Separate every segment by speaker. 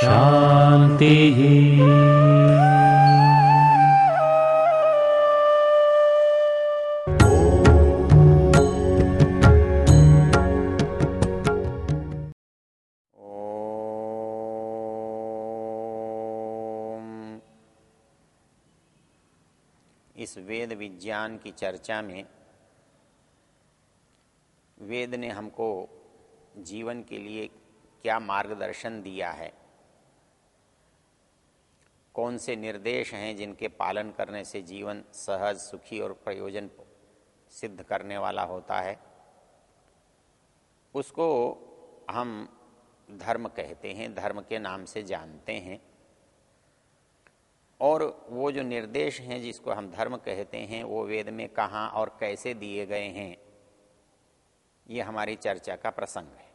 Speaker 1: शांति
Speaker 2: ओम। इस वेद विज्ञान की चर्चा में वेद ने हमको जीवन के लिए क्या मार्गदर्शन दिया है? कौन से निर्देश हैं जिनके पालन करने से जीवन सहज, सुखी और प्रयोजन सिद्ध करने वाला होता है? उसको हम धर्म कहते हैं, धर्म के नाम से जानते हैं। और वो जो निर्देश हैं जिसको हम धर्म कहते हैं, वो वेद में कहाँ और कैसे दिए गए हैं, ये हमारी चर्चा का प्रसंग है।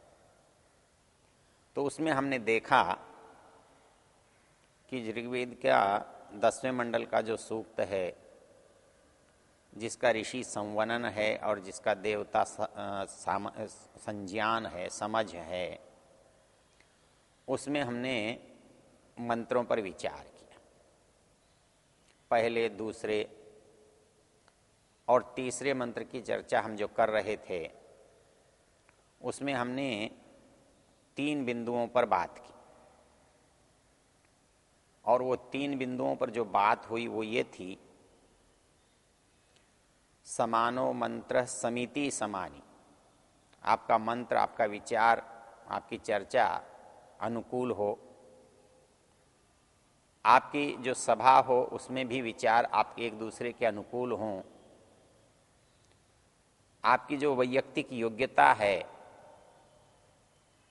Speaker 2: तो उसमें हमने देखा कि ऋग्वेद का दसवें मंडल का जो सूक्त है, जिसका ऋषि संवनन है और जिसका देवता संज्ञान है, समझ है, उसमें हमने मंत्रों पर विचार किया। पहले, दूसरे और तीसरे मंत्र की चर्चा हम जो कर रहे थे, उसमें हमने तीन बिंदुओं पर बात की। और वो तीन बिंदुओं पर जो बात हुई, वो ये थी, समानो मंत्र समिति समानी। आपका मंत्र, आपका विचार, आपकी चर्चा अनुकूल हो। आपकी जो सभा हो, उसमें भी विचार आपके एक दूसरे के अनुकूल हों। आपकी जो वैयक्तिक योग्यता है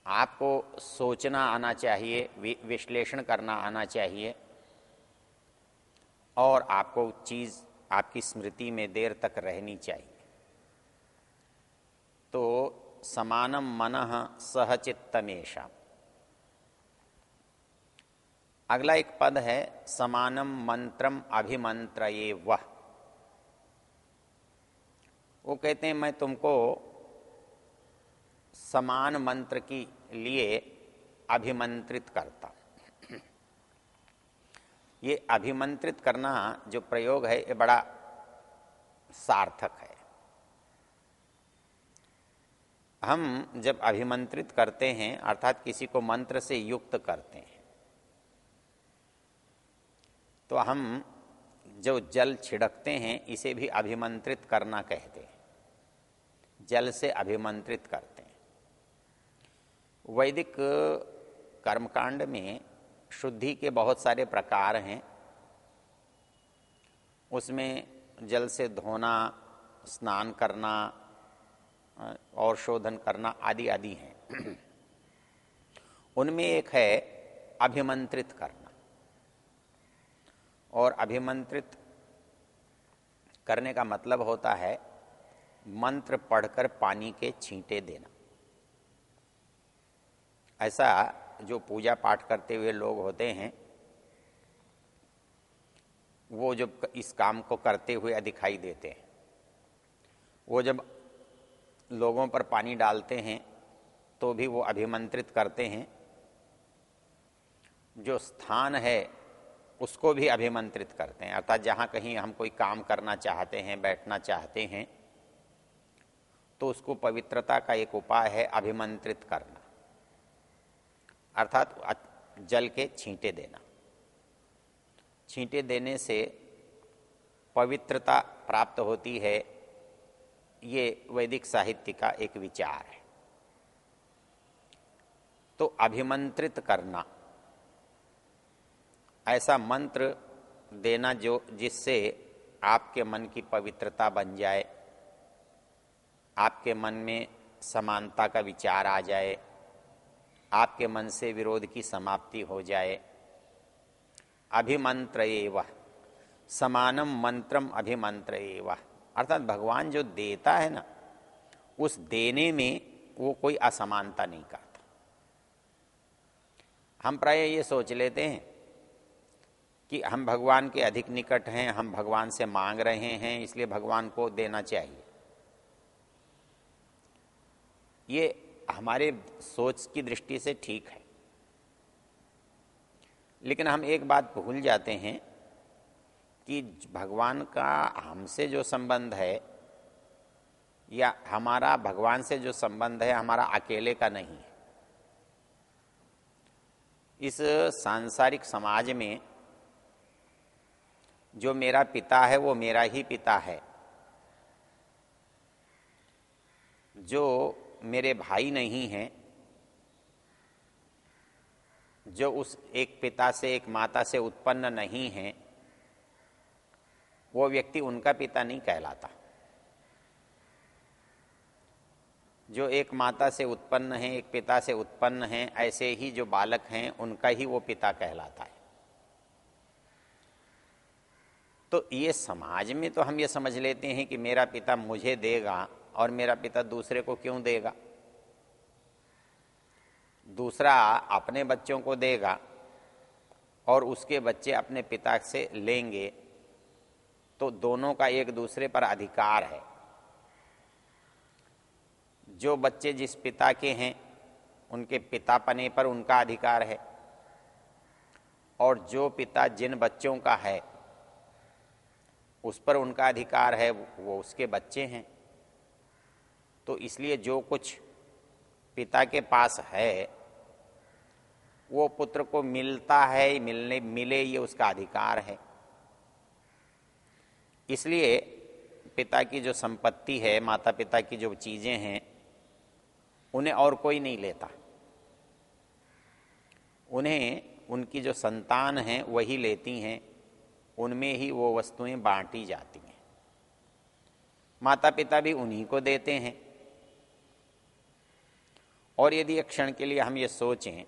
Speaker 2: आपको सोचना आना चाहिए विश्लेषण करना आना चाहिए। और आपको चीज़ आपकी स्मृति में देर तक रहनी चाहिए। तो समानम मन सहचित्तमेशा अगला एक पद है, समानम मंत्रम अभिमंत्र ये वह वो कहते हैं, मैं तुमको समान मंत्र की लिए अभिमंत्रित करता। ये अभिमंत्रित करना जो प्रयोग है, ये बड़ा सार्थक है। हम जब अभिमंत्रित करते हैं, अर्थात किसी को मंत्र से युक्त करते हैं तो हम जो जल छिड़कते हैं, इसे भी अभिमंत्रित करना कहते हैं। जल से अभिमंत्रित करते वैदिक कर्मकांड में शुद्धि के बहुत सारे प्रकार हैं। उसमें जल से धोना, स्नान करना, और शोधन करना आदि आदि हैं। उनमें एक है अभिमंत्रित करना। और अभिमंत्रित करने का मतलब होता है मंत्र पढ़कर पानी के छींटे देना। ऐसा जो पूजा पाठ करते हुए लोग होते हैं, वो जब इस काम को करते हुए दिखाई देते हैं। वो जब लोगों पर पानी डालते हैं तो भी वो अभिमंत्रित करते हैं। जो स्थान है, उसको भी अभिमंत्रित करते हैं। अर्थात जहाँ कहीं हम कोई काम करना चाहते हैं, बैठना चाहते हैं तो उसको पवित्रता का एक उपाय है अभिमंत्रित करना। अर्थात जल के छींटे देना। छींटे देने से पवित्रता प्राप्त होती है, ये वैदिक साहित्य का एक विचार है। तो अभिमंत्रित करना, ऐसा मंत्र देना जो, जिससे आपके मन की पवित्रता बन जाए, आपके मन में समानता का विचार आ जाए आपके मन से विरोध की समाप्ति हो जाए। अभिमंत्र वह समानम मंत्रम अभिमंत्र वह अर्थात भगवान जो देता है ना, उस देने में वो कोई असमानता नहीं करता। हम प्राय ये सोच लेते हैं कि हम भगवान के अधिक निकट हैं, हम भगवान से मांग रहे हैं, इसलिए भगवान को देना चाहिए। ये हमारे सोच की दृष्टि से ठीक है। लेकिन हम एक बात भूल जाते हैं कि भगवान का हमसे जो संबंध है या हमारा भगवान से जो संबंध है हमारा अकेले का नहीं है। इस सांसारिक समाज में जो मेरा पिता है, वो मेरा ही पिता है। जो मेरे भाई नहीं हैं, जो उस एक पिता से, एक माता से उत्पन्न नहीं है, वो व्यक्ति उनका पिता नहीं कहलाता। जो एक माता से उत्पन्न है, एक पिता से उत्पन्न है, ऐसे ही जो बालक हैं, उनका ही वो पिता कहलाता है। तो ये समाज में तो हम ये समझ लेते हैं कि मेरा पिता मुझे देगा और मेरा पिता दूसरे को क्यों देगा? दूसरा अपने बच्चों को देगा और उसके बच्चे अपने पिता से लेंगे तो दोनों का एक दूसरे पर अधिकार है। जो बच्चे जिस पिता के हैं, उनके पिता पने पर उनका अधिकार है। और जो पिता जिन बच्चों का है, उस पर उनका अधिकार है, वो उसके बच्चे हैं। तो इसलिए जो कुछ पिता के पास है, वो पुत्र को मिलता है, मिलने, मिले, ये उसका अधिकार है। इसलिए पिता की जो संपत्ति है माता पिता की जो चीज़ें हैं, उन्हें और कोई नहीं लेता। उन्हें उनकी जो संतान है, वही लेती हैं, उनमें ही वो वस्तुएँ बांटी जाती हैं। माता पिता भी उन्हीं को देते हैं। और यदि एक क्षण के लिए हम ये सोचें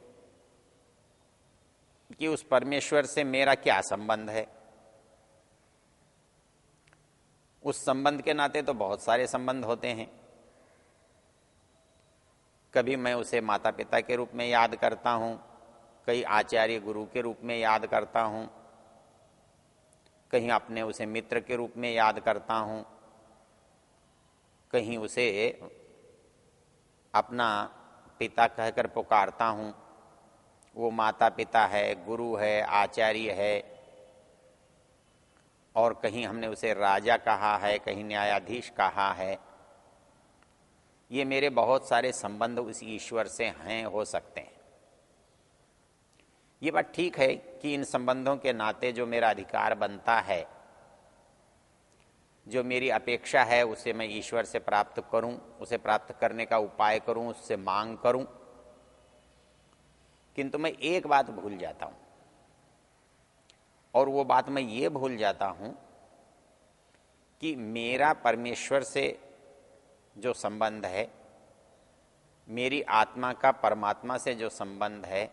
Speaker 2: कि उस परमेश्वर से मेरा क्या संबंध है? उस संबंध के नाते तो बहुत सारे संबंध होते हैं। कभी मैं उसे माता पिता के रूप में याद करता हूँ, कई आचार्य गुरु के रूप में याद करता हूँ, कहीं अपने उसे मित्र के रूप में याद करता हूँ, कहीं उसे अपना पिता कहकर पुकारता हूँ। वो माता पिता है, गुरु है, आचार्य है। और कहीं हमने उसे राजा कहा है, कहीं न्यायाधीश कहा है। ये मेरे बहुत सारे संबंध उस ईश्वर से हैं, हो सकते हैं। ये बात ठीक है कि इन संबंधों के नाते जो मेरा अधिकार बनता है जो मेरी अपेक्षा है, उसे मैं ईश्वर से प्राप्त करूँ, उसे प्राप्त करने का उपाय करूँ, उससे मांग करूँ। किंतु मैं एक बात भूल जाता हूँ, और वो बात मैं ये भूल जाता हूँ कि मेरा परमेश्वर से जो संबंध है, मेरी आत्मा का परमात्मा से जो संबंध है,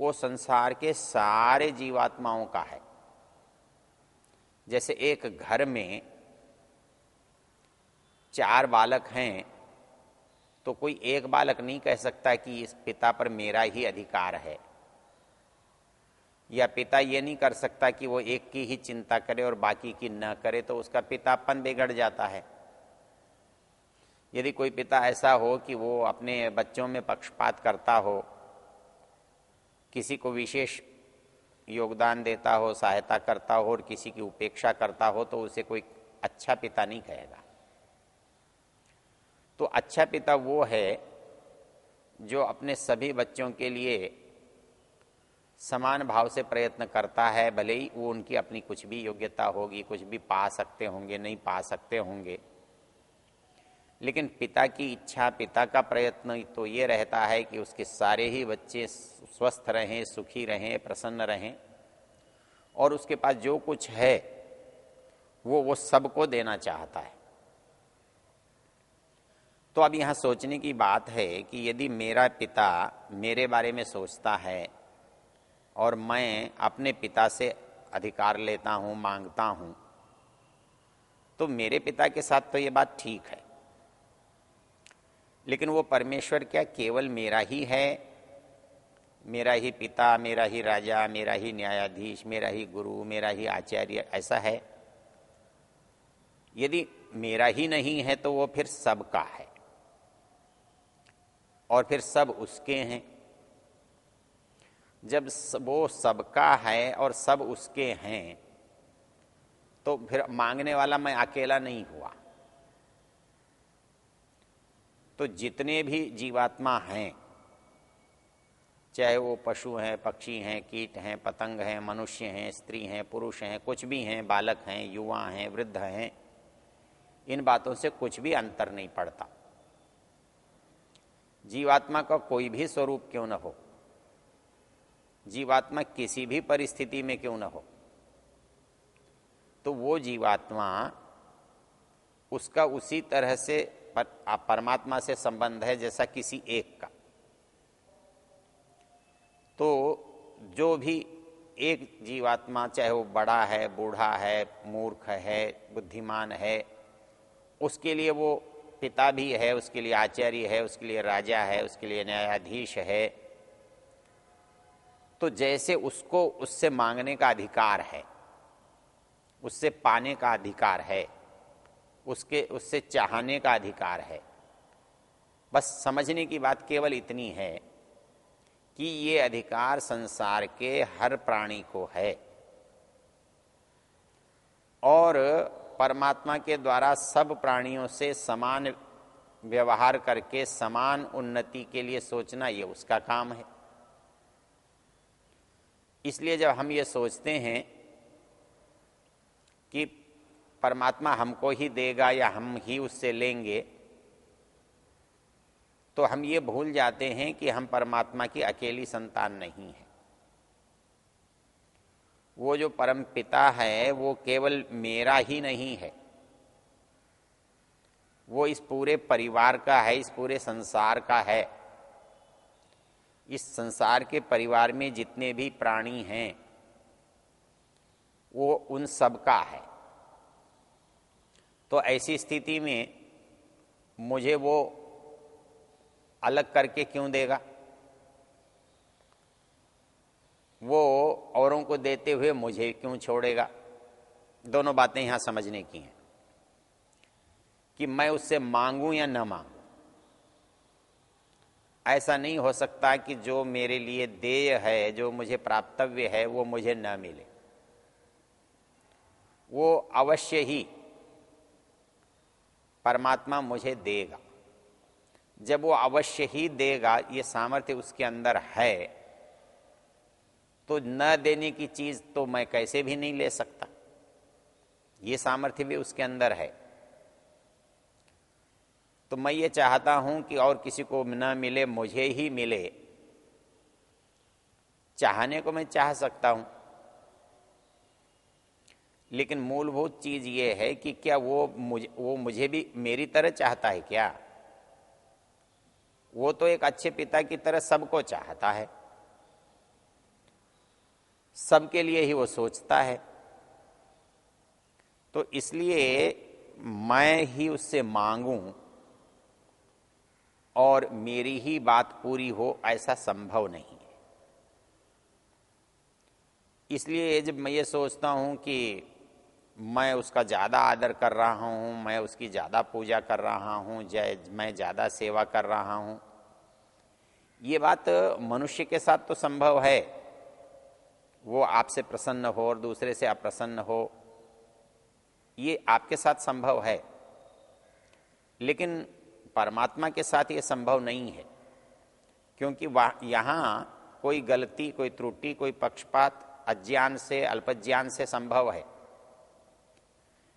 Speaker 2: वो संसार के सारे जीवात्माओं का है। जैसे एक घर में चार बालक हैं तो कोई एक बालक नहीं कह सकता कि इस पिता पर मेरा ही अधिकार है। या पिता ये नहीं कर सकता कि वो एक की ही चिंता करे और बाकी की न करे तो उसका पितापन बिगड़ जाता है। यदि कोई पिता ऐसा हो कि वो अपने बच्चों में पक्षपात करता हो, किसी को विशेष योगदान देता हो, सहायता करता हो और किसी की उपेक्षा करता हो तो उसे कोई अच्छा पिता नहीं कहेगा। तो अच्छा पिता वो है जो अपने सभी बच्चों के लिए समान भाव से प्रयत्न करता है, भले ही वो उनकी अपनी कुछ भी योग्यता होगी, कुछ भी पा सकते होंगे, नहीं पा सकते होंगे। लेकिन पिता की इच्छा, पिता का प्रयत्न तो ये रहता है कि उसके सारे ही बच्चे स्वस्थ रहें, सुखी रहें, प्रसन्न रहें। और उसके पास जो कुछ है, वो वो सबको देना चाहता है। तो अब यहाँ सोचने की बात है कि यदि मेरा पिता मेरे बारे में सोचता है और मैं अपने पिता से अधिकार लेता हूँ, माँगता हूँ तो मेरे पिता के साथ तो ये बात ठीक है। लेकिन वो परमेश्वर क्या केवल मेरा ही है? मेरा ही पिता, मेरा ही राजा, मेरा ही न्यायाधीश, मेरा ही गुरु, मेरा ही आचार्य, ऐसा है? यदि मेरा ही नहीं है तो वो फिर सबका है और फिर सब उसके हैं। जब वो सबका है और सब उसके हैं तो फिर मांगने वाला मैं अकेला नहीं हुआ। तो जितने भी जीवात्मा हैं, चाहे वो पशु हैं, पक्षी हैं, कीट हैं, पतंग हैं, मनुष्य हैं, स्त्री हैं, पुरुष हैं, कुछ भी हैं, बालक हैं, युवा हैं, वृद्ध हैं, इन बातों से कुछ भी अंतर नहीं पड़ता। जीवात्मा का कोई भी स्वरूप क्यों न हो? जीवात्मा किसी भी परिस्थिति में क्यों न हो? तो वो जीवात्मा उसका उसी तरह से पर, आप परमात्मा से संबंध है जैसा किसी एक का। तो जो भी एक जीवात्मा चाहे वो बड़ा है बूढ़ा है मूर्ख है बुद्धिमान है उसके लिए वो पिता भी है उसके लिए आचार्य है उसके लिए राजा है उसके लिए न्यायाधीश है तो जैसे उसको उससे मांगने का अधिकार है उससे पाने का अधिकार है उसके, उससे चाहने का अधिकार है। बस समझने की बात केवल इतनी है कि ये अधिकार संसार के हर प्राणी को है। और परमात्मा के द्वारा सब प्राणियों से समान व्यवहार करके, समान उन्नति के लिए सोचना ये उसका काम है। इसलिए जब हम ये सोचते हैं कि परमात्मा हमको ही देगा या हम ही उससे लेंगे तो हम ये भूल जाते हैं कि हम परमात्मा की अकेली संतान नहीं है। वो जो परम पिता है, वो केवल मेरा ही नहीं है। वो इस पूरे परिवार का है, इस पूरे संसार का है। इस संसार के परिवार में जितने भी प्राणी हैं, वो उन सब का है। तो ऐसी स्थिति में मुझे वो अलग करके क्यों देगा? वो औरों को देते हुए मुझे क्यों छोड़ेगा? दोनों बातें यहाँ समझने की हैं। कि मैं उससे मांगू या न मांगू। ऐसा नहीं हो सकता कि जो मेरे लिए देय है, जो मुझे प्राप्तव्य है, वो मुझे न मिले। वो अवश्य ही परमात्मा मुझे देगा। जब वो अवश्य ही देगा, ये सामर्थ्य उसके अंदर है तो न देने की चीज़ तो मैं कैसे भी नहीं ले सकता। ये सामर्थ्य भी उसके अंदर है। तो मैं ये चाहता हूँ कि और किसी को न मिले, मुझे ही मिले। चाहने को मैं चाह सकता हूँ। लेकिन मूलभूत चीज़ ये है कि क्या वो मुझे वो मुझे भी मेरी तरह चाहता है क्या? वो तो एक अच्छे पिता की तरह सबको चाहता है। सबके लिए ही वो सोचता है। तो इसलिए मैं ही उससे मांगूं और मेरी ही बात पूरी हो, ऐसा संभव नहीं है। इसलिए जब मैं ये सोचता हूँ कि मैं उसका ज़्यादा आदर कर रहा हूँ, मैं उसकी ज़्यादा पूजा कर रहा हूँ, जय, मैं ज़्यादा सेवा कर रहा हूँ। ये बात मनुष्य के साथ तो संभव है। वो आपसे प्रसन्न हो और दूसरे से अप्रसन्न हो, ये आपके साथ संभव है। लेकिन परमात्मा के साथ ये संभव नहीं है, क्योंकि यहाँ कोई गलती, कोई त्रुटि, कोई पक्षपात, अज्ञान से, अल्पज्ञान से संभव है।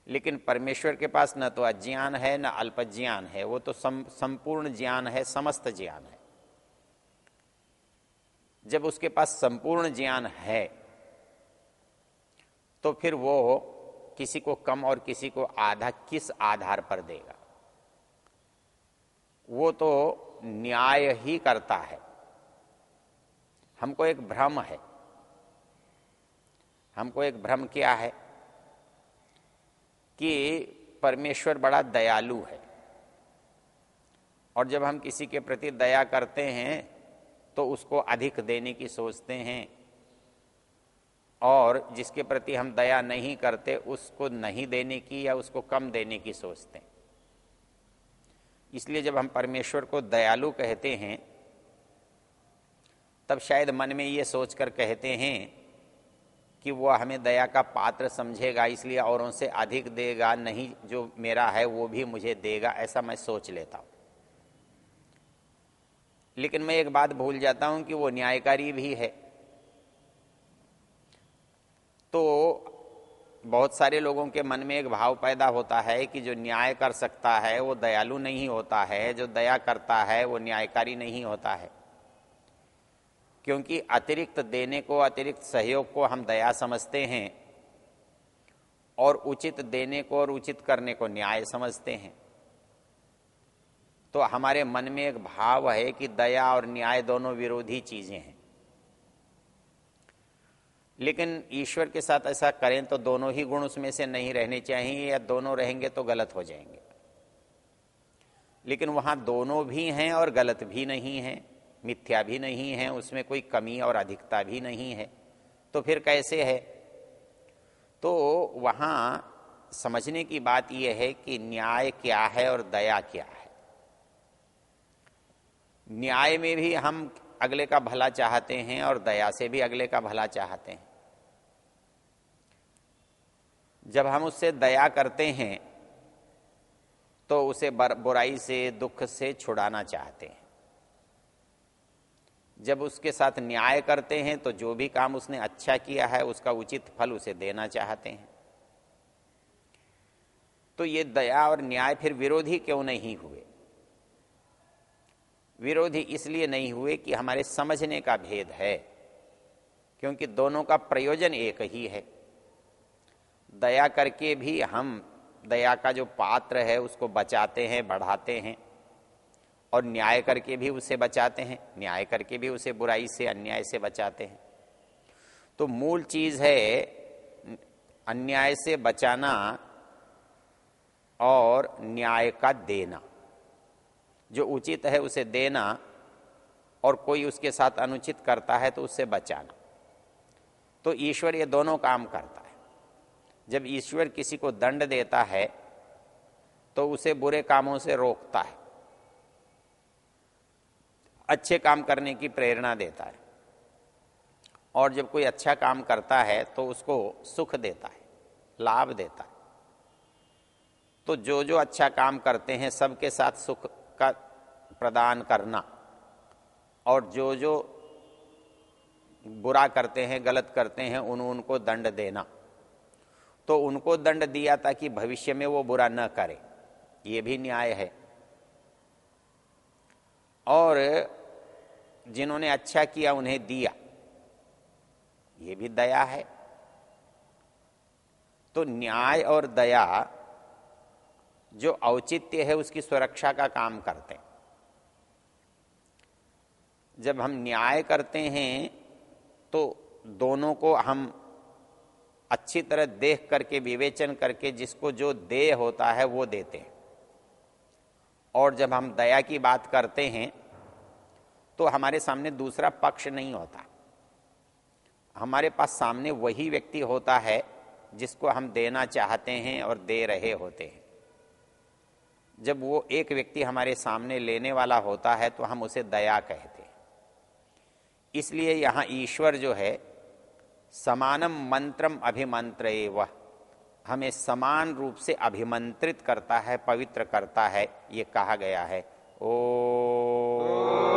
Speaker 2: लेकिन परमेश्वर के पास न तो अज्ञान है, न अल्पज्ञान है। वो तो संपूर्ण ज्ञान है, समस्त ज्ञान है। जब उसके पास संपूर्ण ज्ञान है तो फिर वो किसी को कम और किसी को आधा किस आधार पर देगा? वो तो न्याय ही करता है। हमको एक भ्रम है। हमको एक भ्रम क्या है? कि परमेश्वर बड़ा दयालु है। और जब हम किसी के प्रति दया करते हैं तो उसको अधिक देने की सोचते हैं। और जिसके प्रति हम दया नहीं करते, उसको नहीं देने की या उसको कम देने की सोचते हैं। इसलिए जब हम परमेश्वर को दयालु कहते हैं, तब शायद मन में ये सोचकर कहते हैं कि वह हमें दया का पात्र समझेगा, इसलिए औरों से अधिक देगा, नहीं जो मेरा है वो भी मुझे देगा, ऐसा मैं सोच लेता हूँ। लेकिन मैं एक बात भूल जाता हूँ कि वो न्यायकारी भी है। तो बहुत सारे लोगों के मन में एक भाव पैदा होता है कि जो न्याय कर सकता है, वो दयालु नहीं होता है, जो दया करता है, वो न्यायकारी नहीं होता है। क्योंकि अतिरिक्त देने को, अतिरिक्त सहयोग को हम दया समझते हैं और उचित देने को और उचित करने को न्याय समझते हैं। तो हमारे मन में एक भाव है कि दया और न्याय दोनों विरोधी चीज़ें हैं। लेकिन ईश्वर के साथ ऐसा करें तो दोनों ही गुण उसमें से नहीं रहने चाहिए या दोनों रहेंगे तो गलत हो जाएँगे। लेकिन वहाँ दोनों भी हैं और गलत भी नहीं है। मिथ्या भी नहीं है, उसमें कोई कमी और अधिकता भी नहीं है। तो फिर कैसे है? तो वहाँ समझने की बात यह है कि न्याय क्या है और दया क्या है। न्याय में भी हम अगले का भला चाहते हैं और दया से भी अगले का भला चाहते हैं। जब हम उससे दया करते हैं तो उसे बुराई से, दुख से छुड़ाना चाहते हैं। जब उसके साथ न्याय करते हैं तो जो भी काम उसने अच्छा किया है, उसका उचित फल उसे देना चाहते हैं। तो ये दया और न्याय फिर विरोधी क्यों नहीं हुए? विरोधी इसलिए नहीं हुए कि हमारे समझने का भेद है, क्योंकि दोनों का प्रयोजन एक ही है। दया करके भी हम, दया का जो पात्र है, उसको बचाते हैं, बढ़ाते हैं। और न्याय करके भी उसे बचाते हैं, न्याय करके भी उसे बुराई से, अन्याय से बचाते हैं। तो मूल चीज़ है, अन्याय से बचाना और न्याय का देना। जो उचित है उसे देना और कोई उसके साथ अनुचित करता है तो उससे बचाना। तो ईश्वर ये दोनों काम करता है। जब ईश्वर किसी को दंड देता है तो उसे बुरे कामों से रोकता है। अच्छे काम करने की प्रेरणा देता है। और जब कोई अच्छा काम करता है तो उसको सुख देता है, लाभ देता है। तो जो जो अच्छा काम करते हैं, सबके साथ सुख का प्रदान करना और जो जो बुरा करते हैं, गलत करते हैं उन उनको दंड देना। तो उनको दंड दिया ताकि भविष्य में वो बुरा न करे। ये भी न्याय है। और जिन्होंने अच्छा किया उन्हें दिया। ये भी दया है। तो न्याय और दया जो औचित्य है, उसकी सुरक्षा का काम करते हैं। जब हम न्याय करते हैं तो दोनों को हम अच्छी तरह देख करके, विवेचन करके, जिसको जो देय होता है, वो देते हैं। और जब हम दया की बात करते हैं तो हमारे सामने दूसरा पक्ष नहीं होता। हमारे पास सामने वही व्यक्ति होता है, जिसको हम देना चाहते हैं और दे रहे होते हैं। जब वो एक व्यक्ति हमारे सामने लेने वाला होता है तो हम उसे दया कहते हैं। इसलिए यहाँ ईश्वर जो है, समानम मंत्रम अभिमंत्र वह हमें समान रूप से अभिमंत्रित करता है, पवित्र करता है, ये कहा गया है। ओ
Speaker 3: शांतिरंतरिक्षम